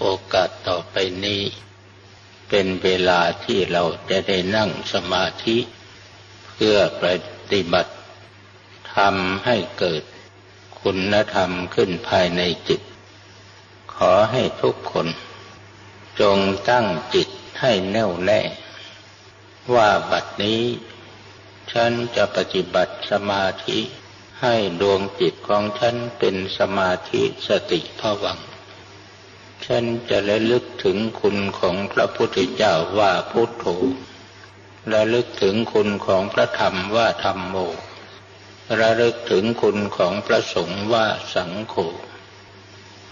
โอกาสต่อไปนี้ เป็นเวลาที่เราจะได้นั่งสมาธิ เพื่อปฏิบัติทำให้เกิดคุณธรรมขึ้นภายในจิต ขอให้ทุกคน จงตั้งจิตให้แน่วแน่ ว่าบัดนี้ ฉันจะปฏิบัติสมาธิให้ดวงจิตของฉันเป็นสมาธิสติภวัง ฉันจะระลึกถึงคุณของพระพุทธเจ้าว่าพุทโธระลึกถึงคุณของพระธรรมว่าธรรมโม ระลึกถึงคุณของพระสงฆ์ว่าสังโฆ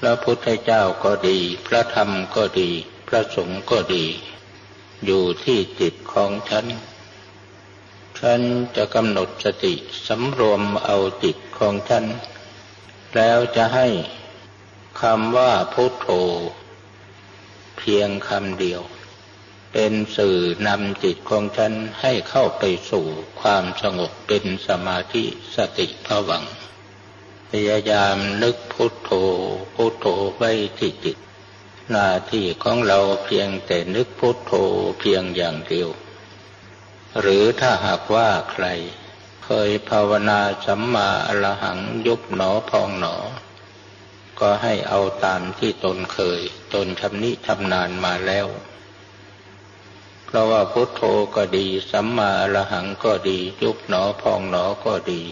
พระพุทธเจ้าก็ดี พระธรรมก็ดี พระสงฆ์ก็ดี อยู่ที่จิตของฉัน ฉันจะกำหนดสติสำรวมเอาจิตของฉัน แล้วจะให้ คำว่าพุทโธ เพียงคำเดียว เป็นสื่อนำจิตของฉันให้เข้าไปสู่ความสงบเป็นสมาธิสติภวัง พยายามนึกพุทโธ พุทโธไว้ที่จิต หน้าที่ของเราเพียงแต่นึกพุทโธเพียงอย่างเดียว หรือถ้าหากว่าใคร เคยภาวนาสัมมาอรหังยุบหนอพองหนอ ก็ให้เอาตามที่ตนเคย ตนทำนิทำนานมาแล้ว เพราะว่าพุทโธก็ดี สัมมาอรหังก็ดี ยุบหนอพองหนอก็ดี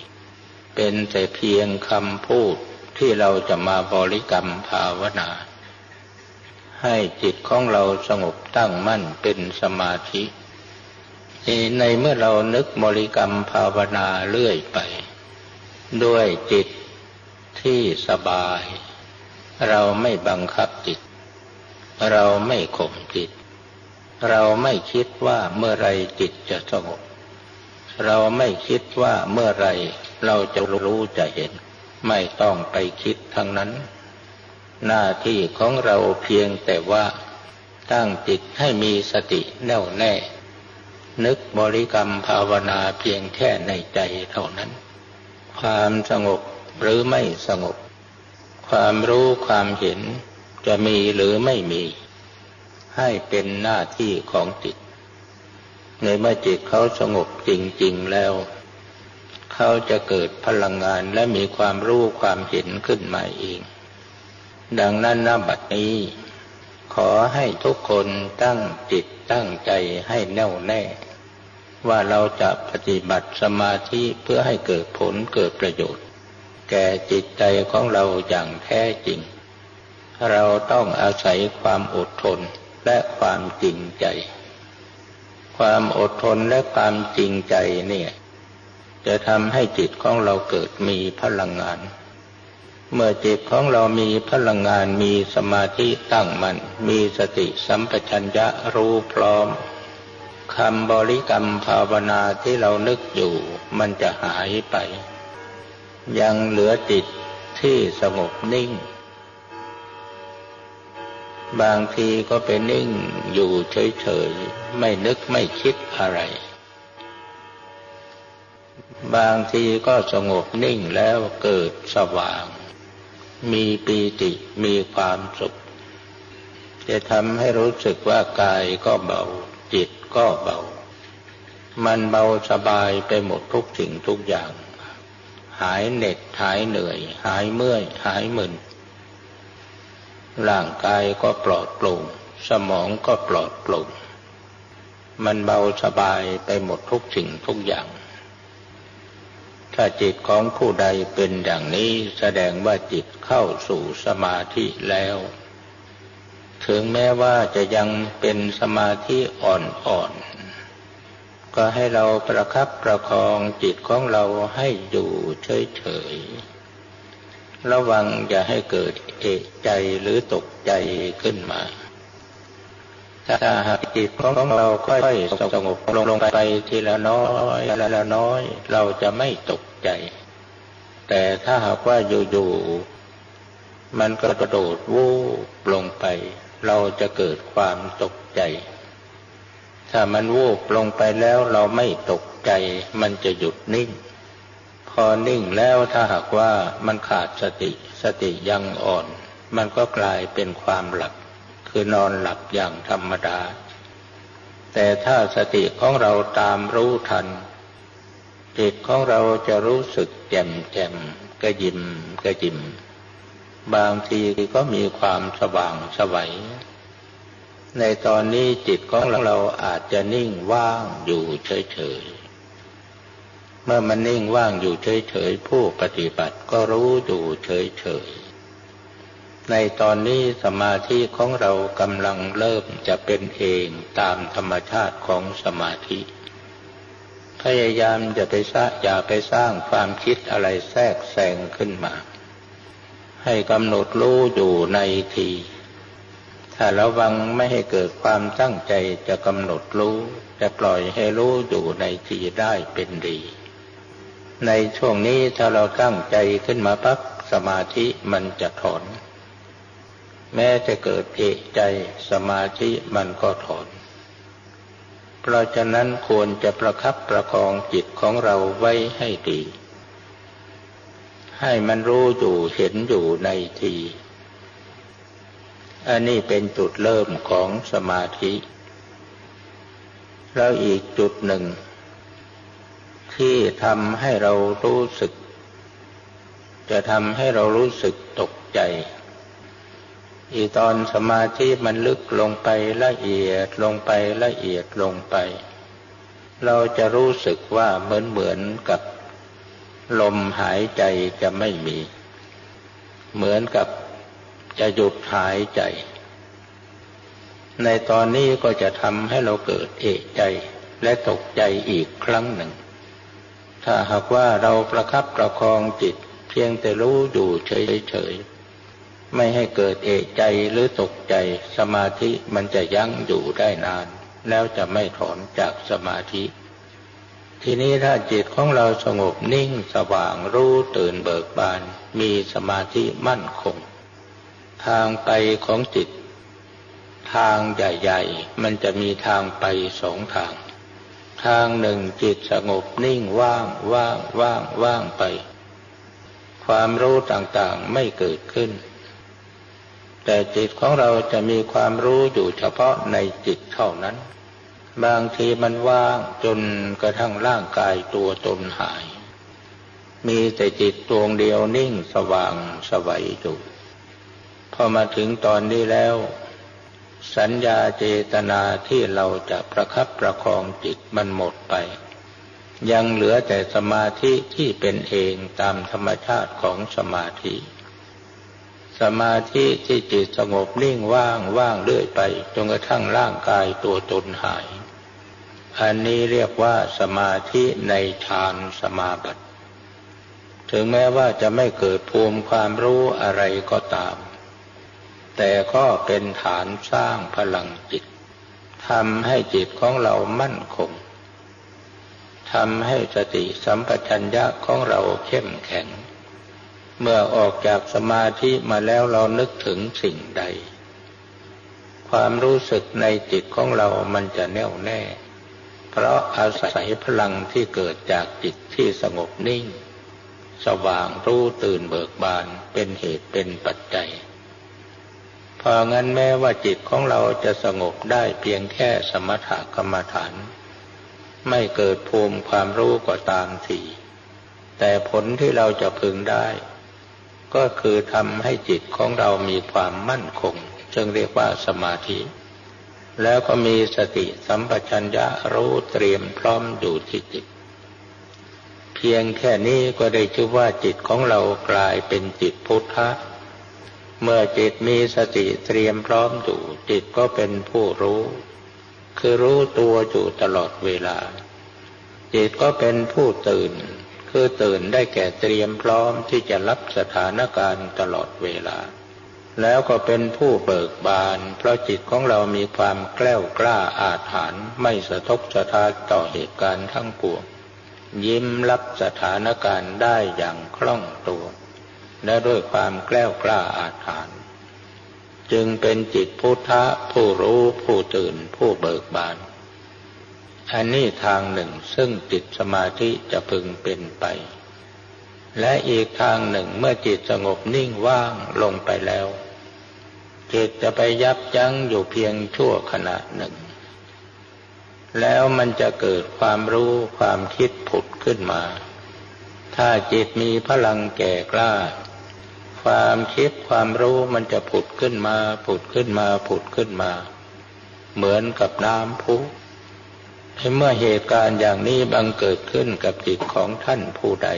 เป็นแต่เพียงคำพูดที่เราจะมาบริกรรมภาวนา ให้จิตของเราสงบตั้งมั่นเป็นสมาธิในเมื่อเรานึกบริกรรมภาวนาเรื่อยไป ด้วยจิตที่สบาย เราไม่บังคับจิต เราไม่ข่มจิต เราไม่คิดว่าเมื่อไรจิตจะสงบ เราไม่คิดว่าเมื่อไรเราจะรู้จะเห็น ไม่ต้องไปคิดทั้งนั้น หน้าที่ของเราเพียงแต่ว่าตั้งจิตให้มีสติแน่วแน่ นึกบริกรรมภาวนาเพียงแค่ในใจเท่านั้น ความสงบหรือไม่สงบ ความรู้ความเห็นจะมีหรือไม่มี ให้เป็นหน้าที่ของจิต ในเมื่อจิตเขาสงบจริง ๆ แล้ว เขาจะเกิดพลังงานและมีความรู้ความเห็นขึ้นมาเอง ดังนั้นนบัดนี้ ขอให้ทุกคนตั้งจิตตั้งใจให้แน่วแน่ ว่าเราจะปฏิบัติสมาธิเพื่อให้เกิดผลเกิดประโยชน์ แก่จิตใจของเราอย่างแท้จริง เราต้องอาศัยความอดทนและความจริงใจ ความอดทนและความจริงใจเนี่ย จะทำให้จิตของเราเกิดมีพลังงาน เมื่อจิตของเรามีพลังงานมีสมาธิตั้งมัน่นมีสติสัมปชัญญะรู้พร้อมคำบริกรรมภาวนาที่เรานึกอยู่มันจะหายไป ยังเหลือจิตที่สงบนิ่ง บางทีก็เป็นนิ่งอยู่เฉยๆ ไม่นึกไม่คิดอะไร บางทีก็สงบนิ่งแล้วเกิดสว่าง มีปีติมีความสุข จะทำให้รู้สึกว่ากายก็เบา จิตก็เบา มันเบาสบายไปหมดทุกสิ่งทุกอย่าง หายเหน็ดหายเหนื่อย หายเมื่อย หายมึน ร่างกายก็ปลอดโปร่ง สมองก็ปลอดโปร่ง มันเบาสบายไปหมดทุกสิ่งทุกอย่าง ถ้าจิตของผู้ใดเป็นอย่างนี้แสดงว่าจิตเข้าสู่สมาธิแล้ว ถึงแม้ว่าจะยังเป็นสมาธิอ่อนๆ ก็ให้เราประคับประคองจิตของเราให้อยู่เฉยๆ ระวังอย่าให้เกิดเอกใจหรือตกใจขึ้นมาถ้าหากจิตของเราค่อยๆสงบลงไปทีละน้อยละน้อย เราจะไม่ตกใจ แต่ถ้าหากว่าอยู่ๆมันก็กระโดดวูบลงไป เราจะเกิดความตกใจ ถ้ามันวูบลงไปแล้วเราไม่ตกใจ มันจะหยุดนิ่ง พอนิ่งแล้วถ้าหากว่ามันขาดสติสติยังอ่อน มันก็กลายเป็นความหลับ คือนอนหลับอย่างธรรมดา แต่ถ้าสติของเราตามรู้ทัน จิตของเราจะรู้สึกแจ่มแจ่มกระยิมกระยิม บางทีก็มีความสว่างสวัย ในตอนนี้จิตของเราอาจจะนิ่งว่างอยู่เฉยๆ เมื่อมันนิ่งว่างอยู่เฉยๆ ผู้ปฏิบัติก็รู้อยู่เฉยๆ ในตอนนี้สมาธิของเรากำลังเริ่มจะเป็นเองตามธรรมชาติของสมาธิ พยายามจะไปสร้างอย่าไปสร้างความคิดอะไรแทรกแซงขึ้นมา ให้กำหนดรู้อยู่ในที ถ้าระวังไม่ให้เกิดความตั้งใจจะกำหนดรู้ จะปล่อยให้รู้อยู่ในทีได้เป็นดี ในช่วงนี้ถ้าเราตั้งใจขึ้นมาพักสมาธิมันจะถอน แม้จะเกิดเอกใจสมาธิมันก็ถอน เพราะฉะนั้นควรจะประคับประคองจิตของเราไว้ให้ดี ให้มันรู้อยู่เห็นอยู่ในที อันนี้เป็นจุดเริ่มของสมาธิ แล้วอีกจุดหนึ่ง ที่ทำให้เรารู้สึก จะทำให้เรารู้สึกตกใจ อีตอนสมาธิมันลึกลงไปละเอียดลงไปละเอียดลงไป เราจะรู้สึกว่าเหมือนเหมือนกับลมหายใจจะไม่มี เหมือนกับ จะหยุดหายใจ ในตอนนี้ก็จะทำให้เราเกิดเอกใจและตกใจอีกครั้งหนึ่ง ถ้าหากว่าเราประคับประคองจิต เพียงแต่รู้อยู่เฉยๆ ไม่ให้เกิดเอกใจหรือตกใจสมาธิมันจะยั้งอยู่ได้นาน แล้วจะไม่ถอนจากสมาธิทีนี้ถ้าจิตของเราสงบนิ่งสว่างรู้ตื่นเบิกบาน มีสมาธิมั่นคง ทางไปของจิต ทางใหญ่ๆ มันจะมีทางไปสองทาง ทางหนึ่งจิตสงบนิ่งว่างว่างว่างว่างไป ความรู้ต่างๆไม่เกิดขึ้น แต่จิตของเราจะมีความรู้อยู่เฉพาะในจิตเท่านั้น บางทีมันว่างจนกระทั่งร่างกายตัวตนหาย มีแต่จิตดวงเดียวนิ่งสว่างสวัยอยู่ พอมาถึงตอนนี้แล้ว สัญญาเจตนาที่เราจะประคับประคองจิตมันหมดไป ยังเหลือแต่สมาธิที่เป็นเองตามธรรมชาติของสมาธิ สมาธิที่จิตสงบนิ่งว่างว่างเรื่อยไปจนกระทั่งร่างกายตัวตนหาย อันนี้เรียกว่าสมาธิในฌานสมาบัติ ถึงแม้ว่าจะไม่เกิดภูมิความรู้อะไรก็ตาม แต่ก็เป็นฐานสร้างพลังจิตทำให้จิตของเรามั่นคงทำให้สติสัมปชัญญะของเราเข้มแข็ง เมื่อออกจากสมาธิมาแล้วเรานึกถึงสิ่งใด ความรู้สึกในจิตของเรามันจะแน่วแน่ เพราะอาศัยพลังที่เกิดจากจิตที่สงบนิ่ง สว่างรู้ตื่นเบิกบานเป็นเหตุเป็นปัจจัย พองั้นแม้ว่าจิตของเราจะสงบได้เพียงแค่สมถกรรมฐาน ไม่เกิดภูมิความรู้ก็ตามทีแต่ผลที่เราจะพึงได้ ก็คือทำให้จิตของเรามีความมั่นคงจึงเรียกว่าสมาธิ แล้วก็มีสติสัมปชัญญะรู้เตรียมพร้อมอยู่ที่จิต เพียงแค่นี้ก็ได้ชื่อว่าจิตของเรากลายเป็นจิตพุทธะ เมื่อจิตมีสติเตรียมพร้อมอยู่จิตก็เป็นผู้รู้ คือรู้ตัวอยู่ตลอดเวลา จิตก็เป็นผู้ตื่น คือตื่นได้แก่เตรียมพร้อมที่จะรับสถานการณ์ตลอดเวลา แล้วก็เป็นผู้เบิกบาน เพราะจิตของเรามีความแกล้วกล้าอาถรรพ์ไม่สะทกสะทานต่อเหตุการณ์ทั้งปวงยิ้มรับสถานการณ์ได้อย่างคล่องตัว และด้วยความแกล้วกล้าอาถรรพ์จึงเป็นจิตพุทธะผู้รู้ผู้ตื่นผู้เบิกบาน อันนี้ทางหนึ่งซึ่งจิตสมาธิจะพึงเป็นไป และอีกทางหนึ่งเมื่อจิตสงบนิ่งว่างลงไปแล้ว จิตจะไปยับยั้งอยู่เพียงชั่วขณะหนึ่ง แล้วมันจะเกิดความรู้ความคิดผุดขึ้นมา ถ้าจิตมีพลังแก่กล้า ความคิดความรู้มันจะผุดขึ้นมา ผุดขึ้นมา ผุดขึ้นมา เหมือนกับน้ำพุเมื่อเหตุการณ์อย่างนี้บังเกิดขึ้นกับจิตของท่านผู้ใด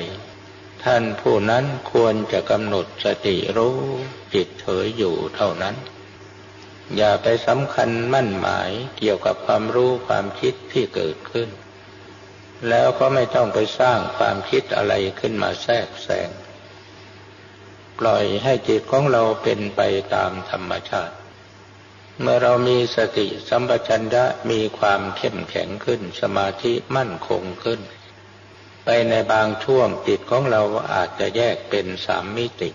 ท่านผู้นั้นควรจะกำหนดสติรู้ จิตเฉยอยู่เท่านั้น อย่าไปสำคัญมั่นหมายเกี่ยวกับความรู้ความคิดที่เกิดขึ้น แล้วก็ไม่ต้องไปสร้างความคิดอะไรขึ้นมาแทรกแซง ปล่อยให้จิตของเราเป็นไปตามธรรมชาติ เมื่อเรามีสติสัมปชัญญะมีความเข้มแข็งขึ้น สมาธิมั่นคงขึ้น ไปในบางช่วงจิตของเราอาจจะแยกเป็นสามมิติ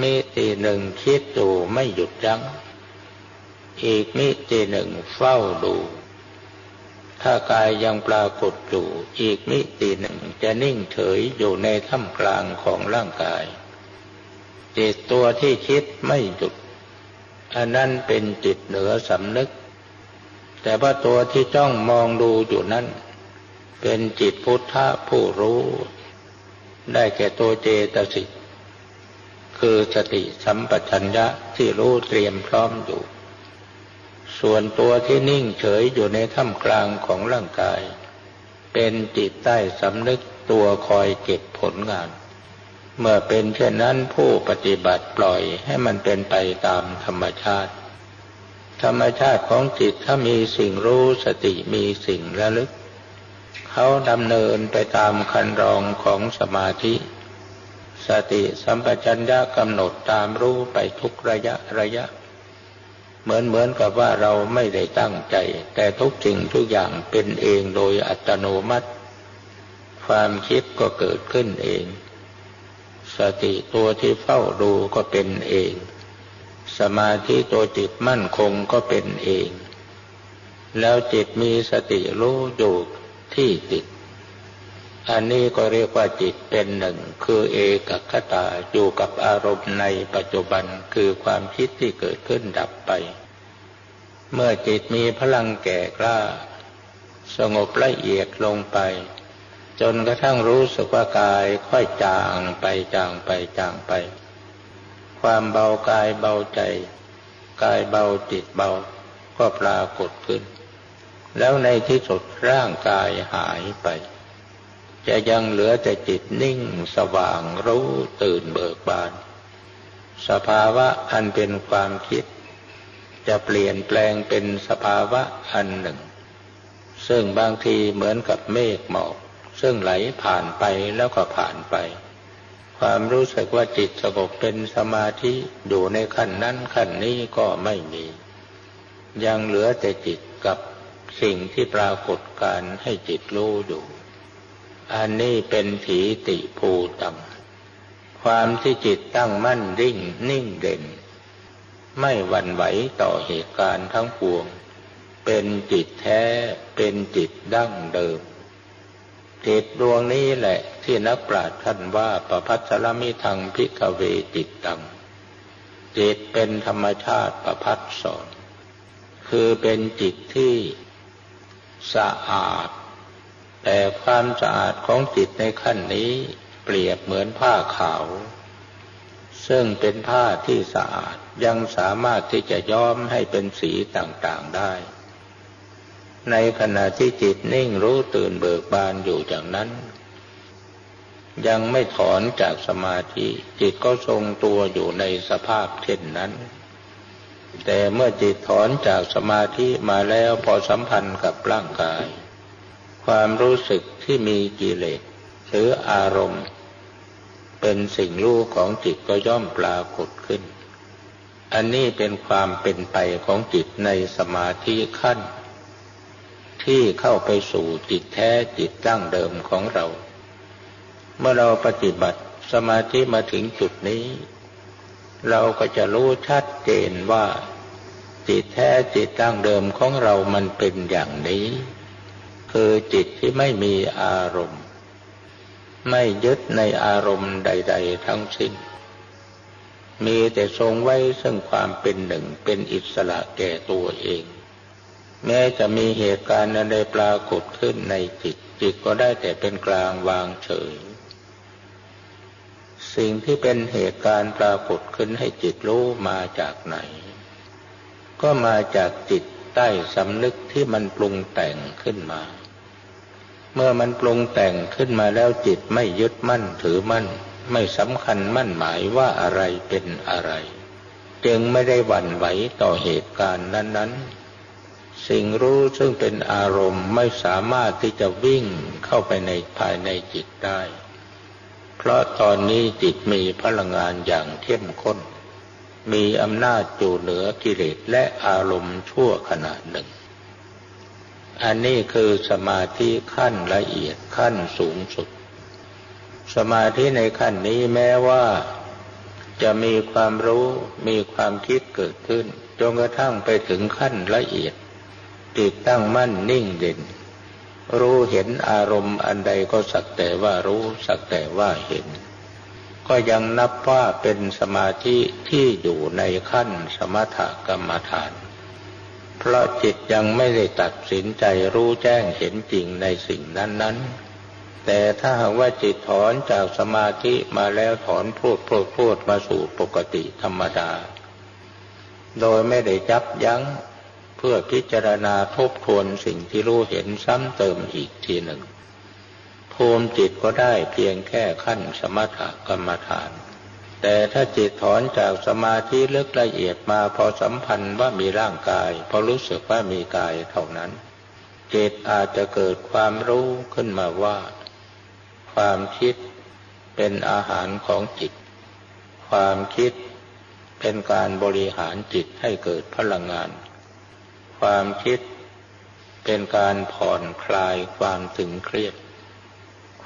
มิติหนึ่งคิดดูไม่หยุดยัง้ง อีกมิติหนึ่งเฝ้าดูถ้ากายยังปรากฏอยู่อีกมิติหนึ่งจะนิ่งเฉยอยู่ในท่ามกลางของร่างกาย จิตตัวที่คิดไม่หยุด อันนั้นเป็นจิตเหนือสำนึก แต่ว่าตัวที่จ้องมองดูอยู่นั้น เป็นจิตพุทธะผู้รู้ ได้แก่ตัวเจตสิกคือสติสัมปชัญญะที่รู้เตรียมพร้อมอยู่ ส่วนตัวที่นิ่งเฉยอยู่ในท่ามกลางของร่างกาย เป็นจิตใต้สำนึกตัวคอยเก็บผลงาน เมื่อเป็นเช่นนั้นผู้ปฏิบัติปล่อยให้มันเป็นไปตามธรรมชาติ ธรรมชาติของจิตถ้ามีสิ่งรู้สติมีสิ่งระลึก เขาดำเนินไปตามคันรองของสมาธิ สติสัมปชัญญะกำหนดตามรู้ไปทุกระยะระยะ เหมือนเหมือนกับว่าเราไม่ได้ตั้งใจ แต่ทุกสิ่งทุกอย่างเป็นเองโดยอัตโนมัติ ความคิดก็เกิดขึ้นเอง สติตัวที่เฝ้าดูก็เป็นเอง สมาธิตัวจิตมั่นคงก็เป็นเอง แล้วจิตมีสติรู้อยู่ที่จิต อันนี้ก็เรียกว่าจิตเป็นหนึ่ง คือเอกคตาอยู่กับอารมณ์ในปัจจุบันคือความคิดที่เกิดขึ้นดับไป เมื่อจิตมีพลังแก่กล้า สงบละเอียดลงไป จนกระทั่งรู้สึกว่ากายค่อยจางไปจางไปจางไป ความเบากายเบาใจ กายเบาจิตเบาก็ปรากฏขึ้น แล้วในที่สุดร่างกายหายไป จะยังเหลือแต่จิตนิ่งสว่างรู้ตื่นเบิกบาน สภาวะอันเป็นความคิด จะเปลี่ยนแปลงเป็นสภาวะอันหนึ่ง ซึ่งบางทีเหมือนกับเมฆหมอก ซึ่งไหลผ่านไปแล้วก็ผ่านไป ความรู้สึกว่าจิตสงบเป็นสมาธิอยู่ในขั้นนั้นขั้นนี้ก็ไม่มี ยังเหลือแต่จิตกับสิ่งที่ปรากฏการให้จิตรู้อยู่อันนี้เป็นถีติภูตังความที่จิตตั้งมั่นริ่งนิ่งเด่น ไม่หวั่นไหวต่อเหตุการณ์ทั้งปวง เป็นจิตแท้เป็นจิตดั้งเดิม จิตดวงนี้แหละ ที่นักปราชญ์ท่านว่าประพัสรมิทางพิกเวจิตตัง จิตเป็นธรรมชาติประพัดสอน คือเป็นจิตที่สะอาด แต่ความสะอาดของจิตในขั้นนี้เปรียบเหมือนผ้าขาว ซึ่งเป็นผ้าที่สะอาดยังสามารถที่จะย้อมให้เป็นสีต่างๆได้ ในขณะที่จิตนิ่งรู้ตื่นเบิกบานอยู่อย่างนั้น ยังไม่ถอนจากสมาธิ จิตก็ทรงตัวอยู่ในสภาพเช่นนั้น แต่เมื่อจิตถอนจากสมาธิมาแล้วพอสัมพันธ์กับร่างกาย ความรู้สึกที่มีกิเลสหรืออารมณ์ เป็นสิ่งรู้ของจิตก็ย่อมปรากฏขึ้น อันนี้เป็นความเป็นไปของจิตในสมาธิขั้น ที่เข้าไปสู่จิตแท้จิตตั้งเดิมของเรา เมื่อเราปฏิบัติสมาธิมาถึงจุดนี้ เราก็จะรู้ชัดเจนว่าจิตแท้จิตตั้งเดิมของเรามันเป็นอย่างนี้ คือจิตที่ไม่มีอารมณ์ ไม่ยึดในอารมณ์ใด ๆ ทั้งสิ้น มีแต่ทรงไว้ซึ่งความเป็นหนึ่งเป็นอิสระแก่ตัวเอง แม้จะมีเหตุการณ์ใดปรากฏขึ้นในจิต จิตก็ได้แต่เป็นกลางวางเฉย สิ่งที่เป็นเหตุการณ์ปรากฏขึ้นให้จิตรู้มาจากไหน ก็มาจากจิตใต้สำนึกที่มันปรุงแต่งขึ้นมา เมื่อมันปรุงแต่งขึ้นมาแล้วจิตไม่ยึดมั่นถือมั่น ไม่สำคัญมั่นหมายว่าอะไรเป็นอะไร จึงไม่ได้หวั่นไหวต่อเหตุการณ์นั้น ๆ สิ่งรู้ซึ่งเป็นอารมณ์ไม่สามารถที่จะวิ่งเข้าไปในภายในจิตได้ เพราะตอนนี้จิตมีพลังงานอย่างเข้มข้น มีอำนาจอยู่เหนือกิเลสและอารมณ์ชั่วขณะหนึ่ง อันนี้คือสมาธิขั้นละเอียดขั้นสูงสุด สมาธิในขั้นนี้แม้ว่าจะมีความรู้มีความคิดเกิดขึ้นจนกระทั่งไปถึงขั้นละเอียด ติดตั้งมั่นนิ่งเด่น รู้เห็นอารมณ์อันใดก็สักแต่ว่ารู้สักแต่ว่าเห็น ก็ยังนับว่าเป็นสมาธิที่อยู่ในขั้นสมถกรรมฐาน เพราะจิตยังไม่ได้ตัดสินใจรู้แจ้งเห็นจริงในสิ่งนั้น ๆ แต่ถ้าหากว่าจิตถอนจากสมาธิมาแล้วถอนพูดพูดพูดมาสู่ปกติธรรมดา โดยไม่ได้จับยั้ง พื่อพิจารณาทบทวนสิ่งที่รู้เห็นซ้ำเติมอีกทีหนึ่ง ภูมิจิตก็ได้เพียงแค่ขั้นสมถกรรมฐาน แต่ถ้าจิตถอนจากสมาธิลึกละเอียดมาพอสัมพันธ์ว่ามีร่างกาย พอรู้สึกว่ามีกายเท่านั้น จิตอาจจะเกิดความรู้ขึ้นมาว่า ความคิดเป็นอาหารของจิต ความคิดเป็นการบริหารจิตให้เกิดพลังงาน ความคิด เป็นการผ่อนคลายความถึงเครียด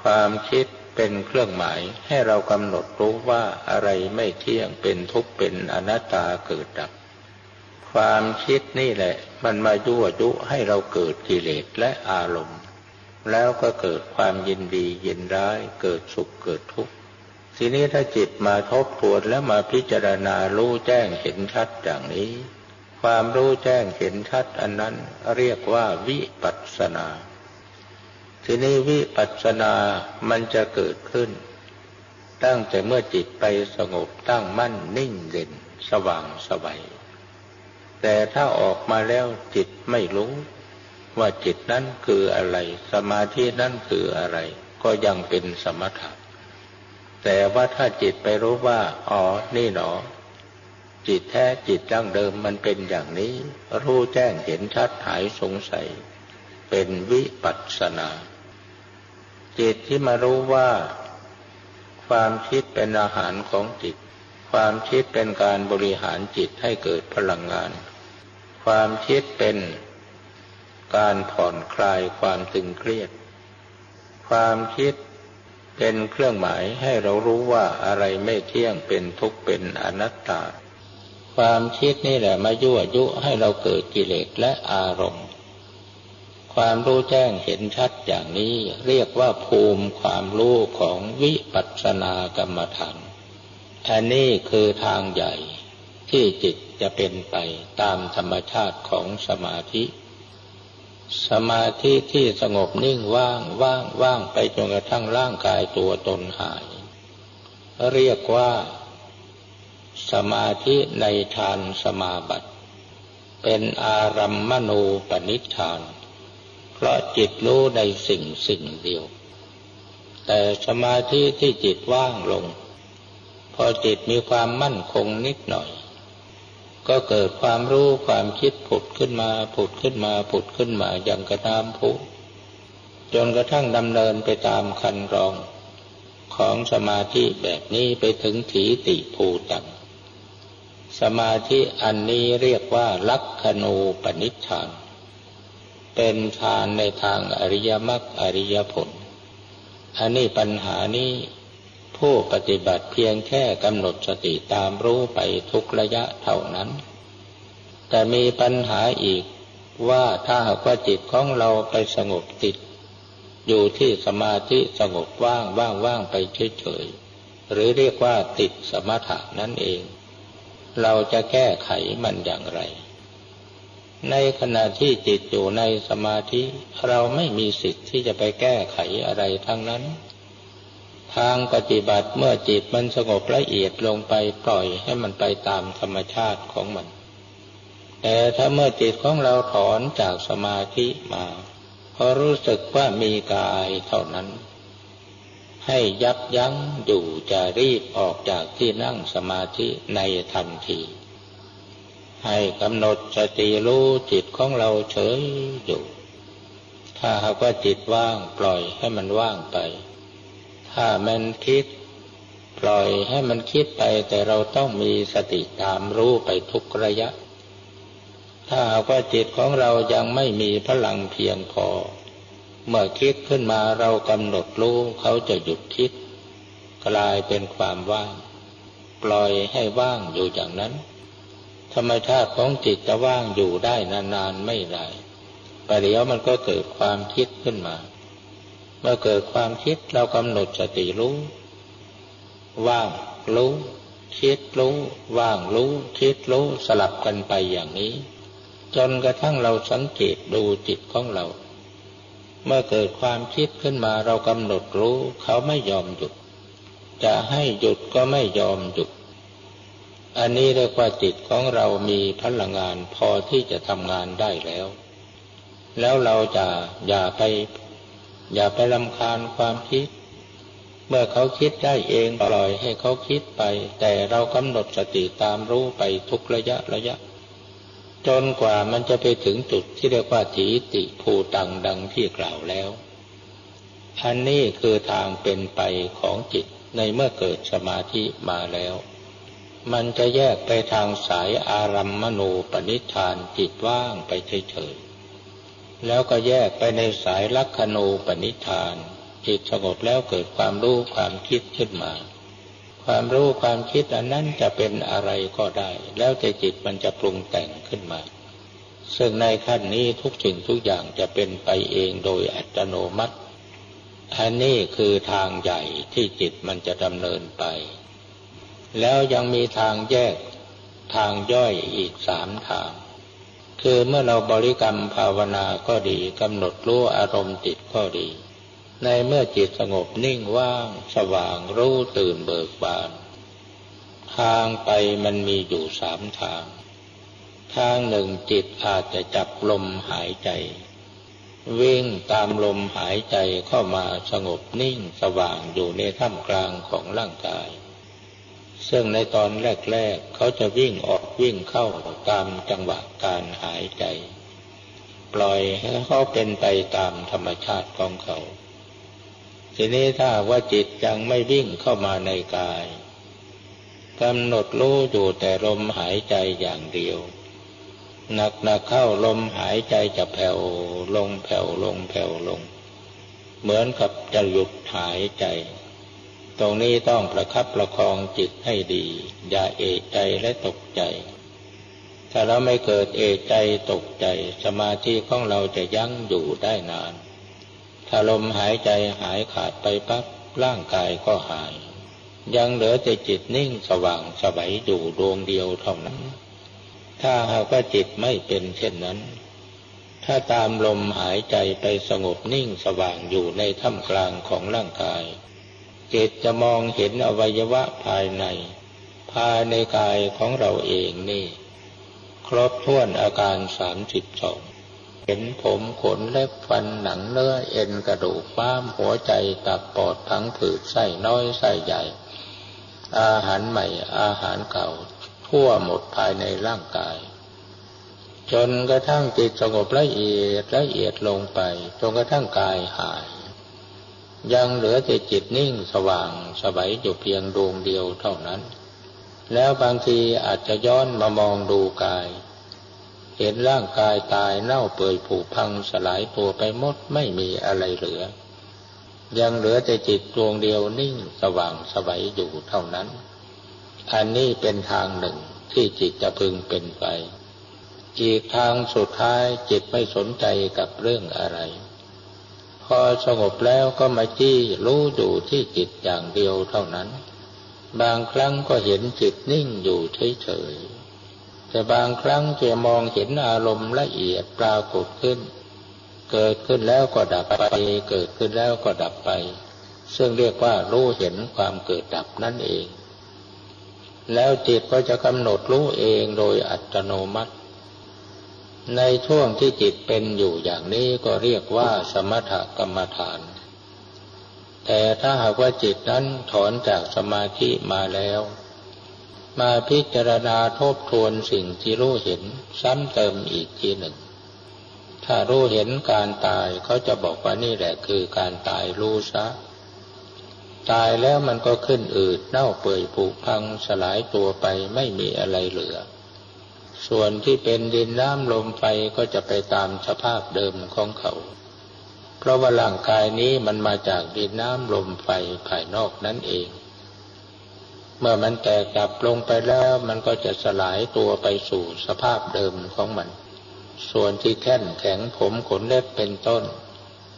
ความคิดเป็นเครื่องหมายให้เรากำหนดรู้ว่าอะไรไม่เที่ยงเป็นทุกข์เป็นอนัตตาเกิดดับ ความคิดนี่แหละ มันมายั่วยุให้เราเกิดกิเลสและอารมณ์ แล้วก็เกิดความยินดียินร้ายเกิดสุขเกิดทุกข์ทีนี้ถ้าจิตมาทบทวนแล้วมาพิจารณารู้แจ้งเห็นชัดอย่างนี้ ความรู้แจ้งเห็นชัดอันนั้นเรียกว่าวิปัสสนา ทีนี้วิปัสสนามันจะเกิดขึ้น ตั้งแต่เมื่อจิตไปสงบตั้งมั่นนิ่งเด่นสว่างสวัยแต่ถ้าออกมาแล้วจิตไม่รู้ ว่าจิตนั้นคืออะไร สมาธินั้นคืออะไร ก็ยังเป็นสมถะแต่ว่าถ้าจิตไปรู้ว่า อ๋อ นี่หนอ จิตแท้จิตดั้งเดิมมันเป็นอย่างนี้ รู้แจ้งเห็นชัดหายสงสัย เป็นวิปัสสนา จิตที่มารู้ว่า ความคิดเป็นอาหารของจิต ความคิดเป็นการบริหารจิตให้เกิดพลังงาน ความคิดเป็นการผ่อนคลายความตึงเครียด ความคิดเป็นเครื่องหมายให้เรารู้ว่าอะไรไม่เที่ยงเป็นทุกข์เป็นอนัตตา ความคิดนี่แหละมายั่วยุให้เราเกิดกิเลสและอารมณ์ ความรู้แจ้งเห็นชัดอย่างนี้เรียกว่าภูมิความรู้ของวิปัสสนากรรมฐานอันนี้คือทางใหญ่ที่จิตจะเป็นไปตามธรรมชาติของสมาธิ สมาธิที่สงบนิ่งว่างว่างว่างไปจนกระทั่งร่างกายตัวตนหาย เรียกว่า สมาธิในฌานสมาบัติ เป็นอารัมมณูปนิธาน เพราะจิตรู้ในสิ่งสิ่งเดียว แต่สมาธิที่จิตว่างลง พอจิตมีความมั่นคงนิดหน่อย ก็เกิดความรู้ความคิดผุดขึ้นมาผุดขึ้นมาผุดขึ้นมาอย่างกระน้ำพุจนกระทั่งดำเนินไปตามคันรองของสมาธิแบบนี้ไปถึงถีติภูตัง สมาธิอันนี้เรียกว่าลักขณูปนิชฌาน เป็นฌานในทางอริยมรรคอริยผล อันนี้ปัญหานี้ผู้ปฏิบัติเพียงแค่กำหนดสติตามรู้ไปทุกระยะเท่านั้น แต่มีปัญหาอีกว่าถ้าหากว่าจิตของเราไปสงบติด อยู่ที่สมาธิสงบว่างว่างว่างไปเฉยๆหรือเรียกว่าติดสมถะนั่นเอง เราจะแก้ไขมันอย่างไร ในขณะที่จิตอยู่ในสมาธิ เราไม่มีสิทธิ์ที่จะไปแก้ไขอะไรทั้งนั้น ทางปฏิบัติเมื่อจิตมันสงบละเอียดลงไปปล่อยให้มันไปตามธรรมชาติของมัน แต่ถ้าเมื่อจิตของเราถอนจากสมาธิมาพอรู้สึกว่ามีกายเท่านั้น ให้ยับยั้งอยู่จะรีบออกจากที่นั่งสมาธิในทันที ให้กำหนดสติรู้จิตของเราเฉยอยู่ ถ้าหากว่าจิตว่างปล่อยให้มันว่างไป ถ้ามันคิด ปล่อยให้มันคิดไปแต่เราต้องมีสติตามรู้ไปทุกระยะ ถ้าหากว่าจิตของเรายังไม่มีพลังเพียงพอ เมื่อคิดขึ้นมาเรากำหนดรู้เขาจะหยุดคิด กลายเป็นความว่าง ปล่อยให้ว่างอยู่อย่างนั้นธรรมชาติของจิตจะว่างอยู่ได้นานๆไม่ได้ประเดี๋ยวมันก็เกิดความคิดขึ้นมา เมื่อเกิดความคิดเรากำหนดสติรู้ ว่างรู้คิดรู้ว่างรู้คิดรู้สลับกันไปอย่างนี้ จนกระทั่งเราสังเกตดูจิตของเรา เมื่อเกิดความคิดขึ้นมาเรากำหนดรู้ เขาไม่ยอมหยุด จะให้หยุดก็ไม่ยอมหยุด อันนี้เรียกว่าจิตของเรามีพลังงานพอที่จะทำงานได้แล้ว แล้วเราจะอย่าไป อย่าไปลำคาญความคิด เมื่อเขาคิดได้เองปล่อยให้เขาคิดไป แต่เรากำหนดสติตามรู้ไปทุกระยะระยะ จนกว่ามันจะไปถึงจุดที่เรียกว่าจีติภูตังดังที่กล่าวแล้ว อันนี้คือทางเป็นไปของจิตในเมื่อเกิดสมาธิมาแล้ว มันจะแยกไปทางสายอารัมมณูปนิธานจิตว่างไปเฉยๆ แล้วก็แยกไปในสายลักขณูปนิธาน จิตสงบแล้วเกิดความรู้ความคิดขึ้นมา ความรู้ความคิดอันนั้นจะเป็นอะไรก็ได้ แล้วแต่จิตมันจะปรุงแต่งขึ้นมา ซึ่งในขั้นนี้ทุกสิ่งทุกอย่างจะเป็นไปเองโดยอัตโนมัติ อันนี้คือทางใหญ่ที่จิตมันจะดำเนินไป แล้วยังมีทางแยกทางย่อยอีกสามทาง คือเมื่อเราบริกรรมภาวนาก็ดีกำหนดรู้อารมณ์จิตก็ดี ในเมื่อจิตสงบนิ่งว่าง สว่างรู้ตื่นเบิกบาน ทางไปมันมีอยู่สามทาง ทางหนึ่งจิตอาจจะจับลมหายใจ วิ่งตามลมหายใจเข้ามาสงบนิ่งสว่างอยู่ในท่ามกลางของร่างกาย ซึ่งในตอนแรก ๆ เขาจะวิ่งออกวิ่งเข้าตามจังหวะการหายใจ ปล่อยให้เขาเป็นไปตามธรรมชาติของเขา ทีนี้ถ้าว่าจิตยังไม่วิ่งเข้ามาในกายกำหนดรู้อยู่แต่ลมหายใจอย่างเดียวหนักหนักเข้าลมหายใจจะแผ่วลงแผ่วลงแผ่วลง เหมือนกับจะหยุดหายใจ ตรงนี้ต้องประคับประคองจิตให้ดี อย่าเอะใจและตกใจ ถ้าเราไม่เกิดเอะใจตกใจ สมาธิของเราจะยั้งอยู่ได้นาน ถ้าลมหายใจหายขาดไปปั๊บร่างกายก็หาย ยังเหลือแต่จิตนิ่งสว่างสบายอยู่ดวงเดียวเท่านั้น ถ้าหากว่าจิตไม่เป็นเช่นนั้น ถ้าตามลมหายใจไปสงบนิ่งสว่างอยู่ในท่ามกลางของร่างกาย จิตจะมองเห็นอวัยวะภายใน ภายในกายของเราเองนี่ ครบถ้วนอาการสามสิบสอง เห็นผมขนเล็บฟันหนังเนื้อเอ็นกระดูกม้ามหัวใจตับปอดทั้งผืดไส้น้อยไส้ใหญ่ อาหารใหม่อาหารเก่าทั่วหมดภายในร่างกาย จนกระทั่งจิตสงบละเอียดละเอียดลงไป จนกระทั่งกายหาย ยังเหลือแต่จิตนิ่งสว่างสบายอยู่เพียงดวงเดียวเท่านั้น แล้วบางทีอาจจะย้อนมามองดูกาย เห็นร่างกายตายเน่าเปื่อยผุพังสลายตัวไปหมดไม่มีอะไรเหลือ ยังเหลือแต่จิตดวงเดียวนิ่งสว่างสวัยอยู่เท่านั้น อันนี้เป็นทางหนึ่งที่จิตจะพึงเป็นไป อีกทางสุดท้ายจิตไม่สนใจกับเรื่องอะไร พอสงบแล้วก็มาจี้รู้อยู่ที่จิตอย่างเดียวเท่านั้น บางครั้งก็เห็นจิตนิ่งอยู่เฉยๆ แต่บางครั้งจะมองเห็นอารมณ์ละเอียดปรากฏขึ้น เกิดขึ้นแล้วก็ดับไป เกิดขึ้นแล้วก็ดับไป ซึ่งเรียกว่ารู้เห็นความเกิดดับนั่นเอง แล้วจิตก็จะกำหนดรู้เองโดยอัตโนมัติ ในช่วงที่จิตเป็นอยู่อย่างนี้ก็เรียกว่าสมถกรรมฐาน แต่ถ้าหากว่าจิตนั้นถอนจากสมาธิมาแล้ว มาพิจารณาทบทวนสิ่งที่รู้เห็นซ้ำเติมอีกทีหนึ่ง ถ้ารู้เห็นการตายเขาจะบอกว่านี่แหละคือการตายรู้ซะ ตายแล้วมันก็ขึ้นอืดเน่าเปื่อยผุพังสลายตัวไปไม่มีอะไรเหลือ ส่วนที่เป็นดินน้ำลมไฟก็จะไปตามสภาพเดิมของเขา เพราะว่าร่างกายนี้มันมาจากดินน้ำลมไฟภายนอกนั่นเอง เมื่อมันแตกดับลงไปแล้วมันก็จะสลายตัวไปสู่สภาพเดิมของมัน ส่วนที่แข็งแข็งผมขนเล็บเป็นต้น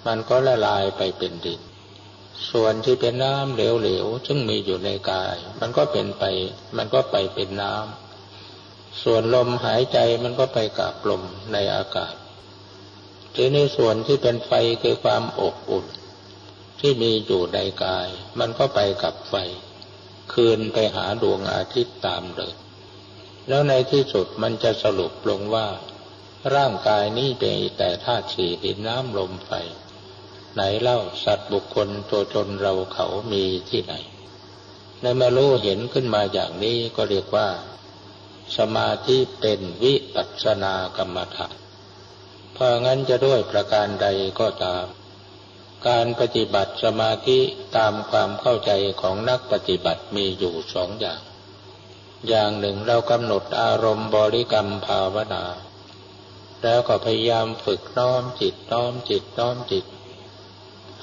มันก็ละลายไปเป็นดิน ส่วนที่เป็นน้ำเหลวๆซึ่งมีอยู่ในกาย มันก็เป็นไป มันก็ไปเป็นน้ำส่วนลมหายใจมันก็ไปกับลมในอากาศ ทีนี้ส่วนที่เป็นไฟคือความอบอุ่น ที่มีอยู่ในกาย มันก็ไปกับไฟ คืนไปหาดวงอาทิตย์ตามเดิมแล้วในที่สุดมันจะสรุปลงว่า ร่างกายนี้เป็นแต่ธาตุสี่ดินน้ำลมไฟ ไหนเล่าสัตว์บุคคลตัวตนเราเขามีที่ไหน ในเมื่อรู้เห็นขึ้นมาอย่างนี้ก็เรียกว่า สมาธิเป็นวิปัสสนากรรมฐานเพราะงั้นจะด้วยประการใดก็ตาม การปฏิบัติสมาธิตามความเข้าใจของนักปฏิบัติมีอยู่สองอย่าง อย่างหนึ่งเรากำหนดอารมณ์บริกรรมภาวนา แล้วก็พยายามฝึกน้อมจิตน้อมจิตน้อมจิต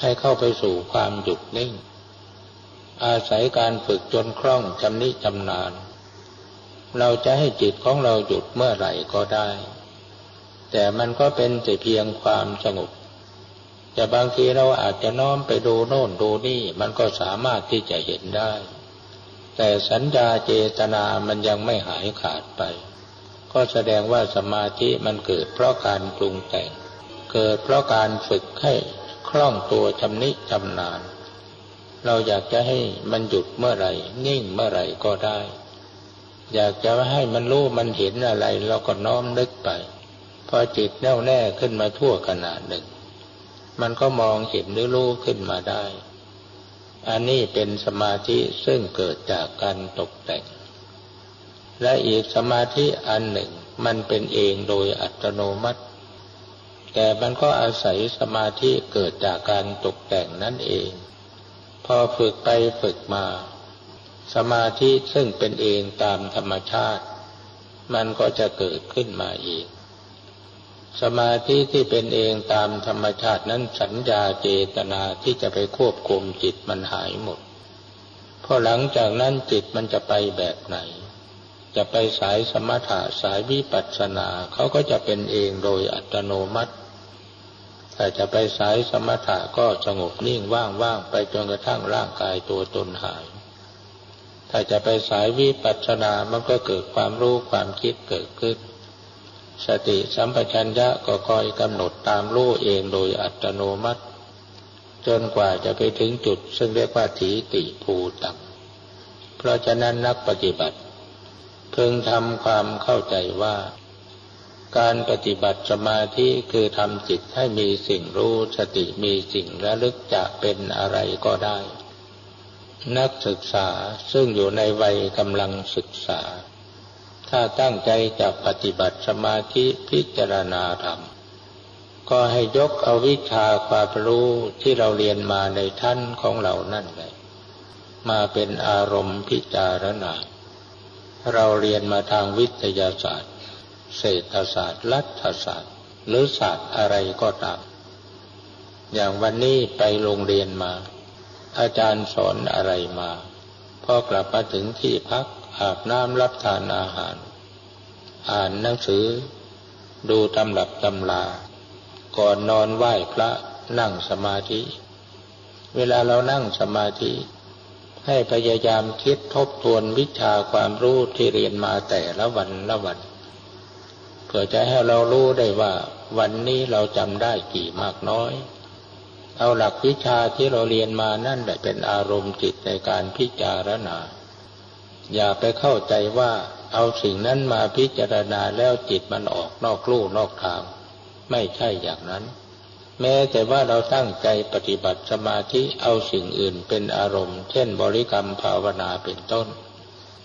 ให้เข้าไปสู่ความหยุดนิ่ง อาศัยการฝึกจนคล่องชำนิชำนาญ เราจะให้จิตของเราหยุดเมื่อไหร่ก็ได้ แต่มันก็เป็นแต่เพียงความสงบ แต่บางทีเราอาจจะน้อมไปดูโน่นดูนี่ มันก็สามารถที่จะเห็นได้ แต่สัญญาเจตนามันยังไม่หายขาดไป ก็แสดงว่าสมาธิมันเกิดเพราะการปรุงแต่ง เกิดเพราะการฝึกให้คล่องตัวชำนิชำนาญ เราอยากจะให้มันหยุดเมื่อไหร่ นิ่งเมื่อไหร่ก็ได้ อยากจะให้มันรู้มันเห็นอะไร เราก็น้อมนึกไป พอจิตแน่วแน่ขึ้นมาทั่วขนาดหนึ่ง มันก็มองเห็นหรือรู้ขึ้นมาได้ อันนี้เป็นสมาธิซึ่งเกิดจากการตกแต่ง และอีกสมาธิอันหนึ่งมันเป็นเองโดยอัตโนมัติ แต่มันก็อาศัยสมาธิเกิดจากการตกแต่งนั่นเอง พอฝึกไปฝึกมา สมาธิซึ่งเป็นเองตามธรรมชาติ มันก็จะเกิดขึ้นมาอีก สมาธิที่เป็นเองตามธรรมชาตินั้นสัญญาเจตนาที่จะไปควบคุมจิตมันหายหมดพอหลังจากนั้นจิตมันจะไปแบบไหน จะไปสายสมถะสายวิปัสสนาเขาก็จะเป็นเองโดยอัตโนมัติถ้าจะไปสายสมถะก็สงบนิ่งว่างๆไปจนกระทั่งร่างกายตัวตนหาย ถ้าจะไปสายวิปัสสนามันก็เกิดความรู้ความคิดเกิดขึ้น สติสัมปชัญญะก็คอยกำหนดตามรู้เองโดยอัตโนมัติ จนกว่าจะไปถึงจุด ซึ่งเรียกว่าถีติภูตังเพราะฉะนั้นนักปฏิบัติ เพิ่งทำความเข้าใจว่า การปฏิบัติสมาธิคือทำจิตให้มีสิ่งรู้สติมีสิ่งระลึกจะเป็นอะไรก็ได้ นักศึกษาซึ่งอยู่ในวัยกำลังศึกษา ถ้าตั้งใจจะปฏิบัติสมาธิพิจารณาธรรม ก็ให้ยกเอาวิชาความรู้ที่เราเรียนมาในท่านของเรานั่นเลยมาเป็นอารมณ์พิจารณา เราเรียนมาทางวิทยาศาสตร์ เศรษฐศาสตร์ รัฐศาสตร์ หรือศาสตร์อะไรก็ตาม อย่างวันนี้ไปโรงเรียนมา อาจารย์สอนอะไรมา พอกลับมาถึงที่พัก อาบน้ำรับทานอาหาร อ่านหนังสือ ดูตำรับตำลา ก่อนนอนไหว้พระนั่งสมาธิ เวลาเรานั่งสมาธิ ให้พยายามคิดทบทวนวิชาความรู้ที่เรียนมาแต่ละวันละวันเพื่อจะให้เรารู้ได้ว่า วันนี้เราจำได้กี่มากน้อย เอาหลักวิชาที่เราเรียนมานั่นแหละเป็นอารมณ์จิตในการพิจารณา อย่าไปเข้าใจว่าเอาสิ่งนั้นมาพิจารณาแล้วจิตมันออกนอกลู่นอกทาง ไม่ใช่อย่างนั้น แม้แต่ว่าเราตั้งใจปฏิบัติสมาธิเอาสิ่งอื่นเป็นอารมณ์ เช่นบริกรรมภาวนาเป็นต้น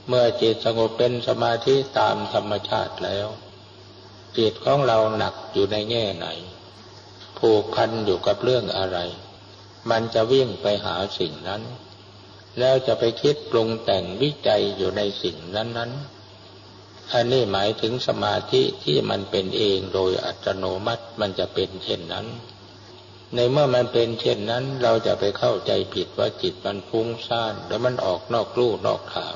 เมื่อจิตสงบเป็นสมาธิตามธรรมชาติแล้ว จิตของเราหนักอยู่ในแง่ไหน ผูกพันอยู่กับเรื่องอะไร มันจะวิ่งไปหาสิ่งนั้น แล้วจะไปคิดปรุงแต่งวิจัยอยู่ในสิ่งนั้น ๆ อันนี้หมายถึงสมาธิที่มันเป็นเองโดยอัตโนมัติมันจะเป็นเช่นนั้น ในเมื่อมันเป็นเช่นนั้น เราจะไปเข้าใจผิดว่าจิตมันฟุ้งซ่านแล้วมันออกนอกลู่นอกทาง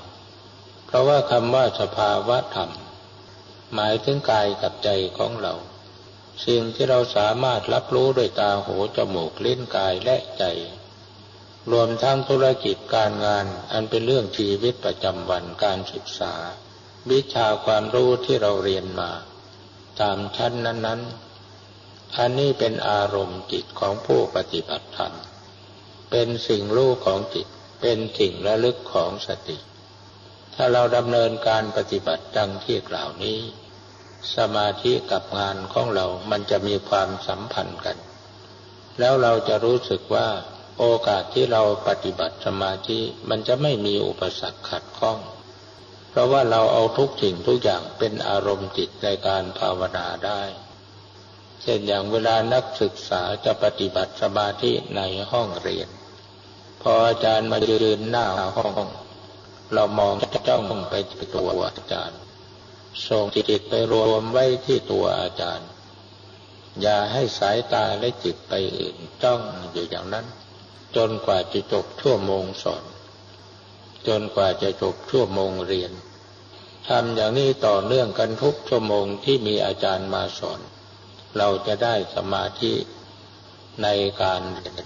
เพราะว่าคำว่าสภาวะธรรม หมายถึงกายกับใจของเรา สิ่งที่เราสามารถรับรู้ด้วยตาหูจมูกลิ้นกายและใจ รวมทั้งธุรกิจการงาน อันเป็นเรื่องชีวิตประจำวันการศึกษา วิชาความรู้ที่เราเรียนมา ตามชั้นนั้น ๆ อันนี้เป็นอารมณ์จิตของผู้ปฏิบัติธรรมเป็นสิ่งรู้ของจิต เป็นสิ่งระลึกของสติ ถ้าเราดำเนินการปฏิบัติดังที่กล่าวนี้ สมาธิกับงานของเรามันจะมีความสัมพันธ์กัน แล้วเราจะรู้สึกว่า โอกาสที่เราปฏิบัติสมาธิมันจะไม่มีอุปสรรคขัดข้อง เพราะว่าเราเอาทุกสิ่งทุกอย่างเป็นอารมณ์จิตในการภาวนาได้ เช่นอย่างเวลานักศึกษาจะปฏิบัติสมาธิในห้องเรียน พออาจารย์มายืนหน้าห้อง เรามองจ้องไปที่ตัวอาจารย์ ส่งจิตไปรวมไว้ที่ตัวอาจารย์ อย่าให้สายตาและจิตไปอื่นจ้องอยู่อย่างนั้น จนกว่าจะจบชั่วโมงสอน จนกว่าจะจบชั่วโมงเรียนทำอย่างนี้ต่อเนื่องกันทุกชั่วโมงที่มีอาจารย์มาสอน เราจะได้สมาธิในการเรียน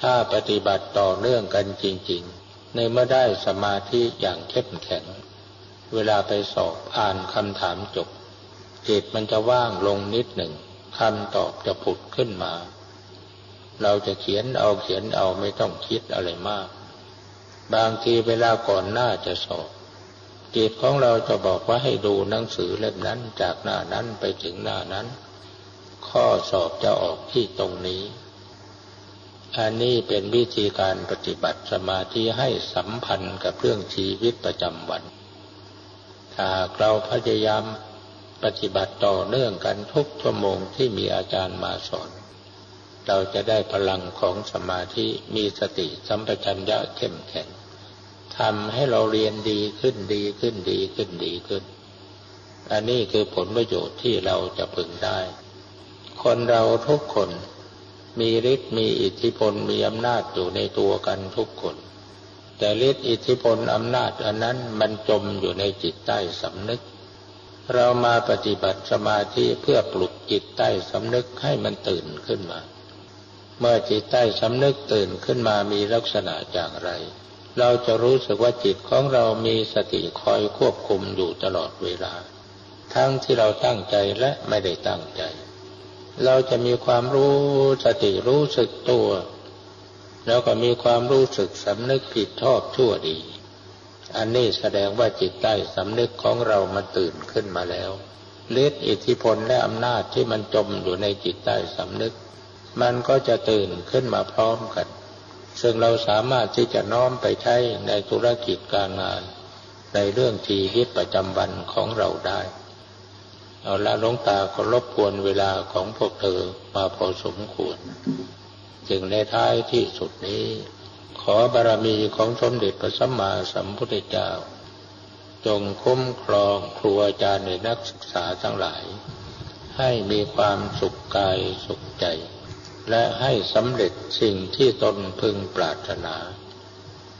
ถ้าปฏิบัติต่อเนื่องกันจริง ๆ ในเมื่อได้สมาธิอย่างเข้มแข็ง เวลาไปสอบอ่านคำถามจบจิตมันจะว่างลงนิดหนึ่งคำตอบจะผุดขึ้นมา เราจะเขียนเอาเขียนเอาไม่ต้องคิดอะไรมาก บางทีเวลาก่อนหน้าจะสอบจิตของเราจะบอกว่าให้ดูหนังสือเล่มนั้นจากหน้านั้นไปถึงหน้านั้น ข้อสอบจะออกที่ตรงนี้ อันนี้เป็นวิธีการปฏิบัติสมาธิให้สัมพันธ์กับเรื่องชีวิตประจำวัน ถ้าเราพยายามปฏิบัติต่อเนื่องกันทุกชั่วโมงที่มีอาจารย์มาสอน เราจะได้พลังของสมาธิมีสติสัมปชัญญะเข้มแข็งทำให้เราเรียนดีขึ้นดีขึ้นดีขึ้นดีขึ้น อันนี้คือผลประโยชน์ที่เราจะพึงได้ คนเราทุกคนมีฤทธิ์มีอิทธิพลมีอำนาจอยู่ในตัวกันทุกคน แต่ฤทธิ์อิทธิพลอำนาจอันนั้นมันจมอยู่ในจิตใต้สำนึก เรามาปฏิบัติสมาธิเพื่อปลุกจิตใต้สำนึกให้มันตื่นขึ้นมา เมื่อจิตใต้สำนึกตื่นขึ้นมามีลักษณะอย่างไร เราจะรู้สึกว่าจิตของเรามีสติคอยควบคุมอยู่ตลอดเวลา ทั้งที่เราตั้งใจและไม่ได้ตั้งใจ เราจะมีความรู้สติรู้สึกตัว แล้วก็มีความรู้สึกสำนึกผิดชอบชั่วดี อันนี้แสดงว่าจิตใต้สำนึกของเรามันตื่นขึ้นมาแล้วฤทธิอิทธิพลและอำนาจที่มันจมอยู่ในจิตใต้สำนึก มันก็จะตื่นขึ้นมาพร้อมกัน ซึ่งเราสามารถที่จะน้อมไปใช้ในธุรกิจการงาน ในเรื่องชีวิตประจำวันของเราได้ เอาละหลวงตาก็รบกวนเวลาของพวกเธอมาพอสมควร จึงในท้ายที่สุดนี้ ขอบารมีของสมเด็จพระสัมมาสัมพุทธเจ้า จงคุ้มครองครูอาจารย์ในนักศึกษาทั้งหลาย ให้มีความสุขกายสุขใจ และให้สำเร็จสิ่งที่ตนพึงปรารถนา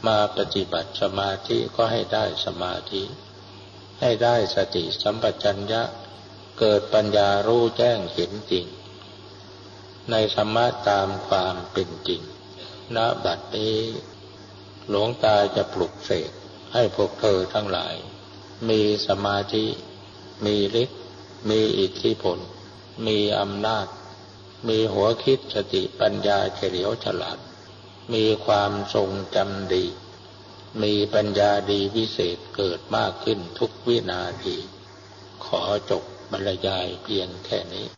มาปฏิบัติสมาธิก็ให้ได้สมาธิ ให้ได้สติสัมปชัญญะ เกิดปัญญารู้แจ้งเห็นจริง ในธรรมะตามความเป็นจริงณบัดนี้ หลวงตาจะปลุกเสกให้พวกเธอทั้งหลาย มีสมาธิ มีฤทธิ์มีอิทธิพล มีอำนาจ มีหัวคิดสติปัญญาเฉลียวฉลาด มีความทรงจำดี มีปัญญาดีวิเศษเกิดมากขึ้นทุกวินาที ขอจบบรรยายเพียงแค่นี้